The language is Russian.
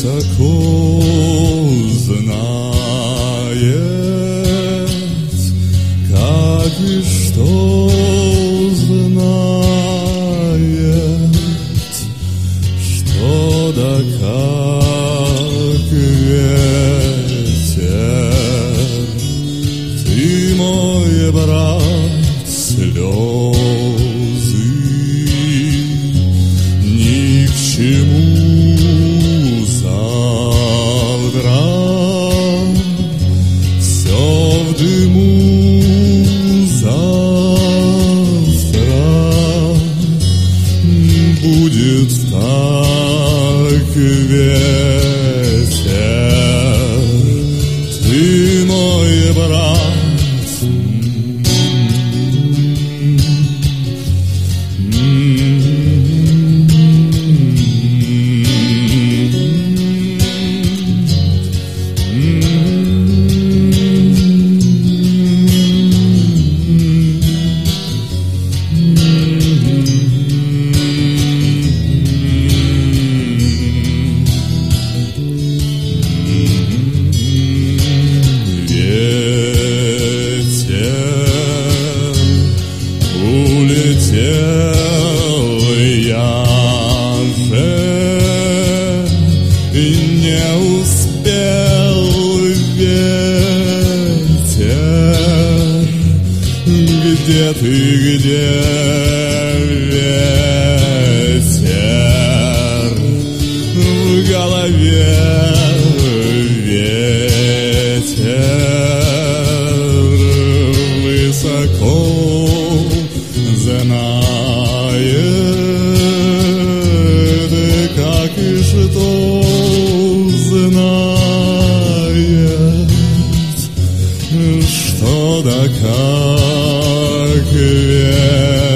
высоко знает, как и что знает, что да как ветер. К чему завтра. Все в дыму завтра будет так ветер. Ты мой брат, где ты где ветер? В голове ветер высоко знает, что да как ветер,